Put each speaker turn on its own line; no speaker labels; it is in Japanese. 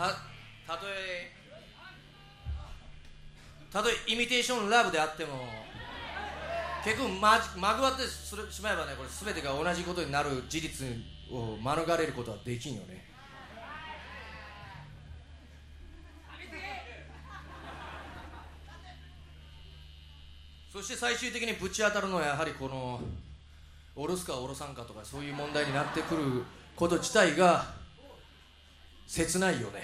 たたとえたとえイミテーションラブであっても結局ままぐわってするしまえばねこれ全てが同じことになる事実を免れることはできんよね。そして最終的にぶち当たるのはやはりこの下ろすか下ろさんかとかそういう問題になってくること自体が切ないよね。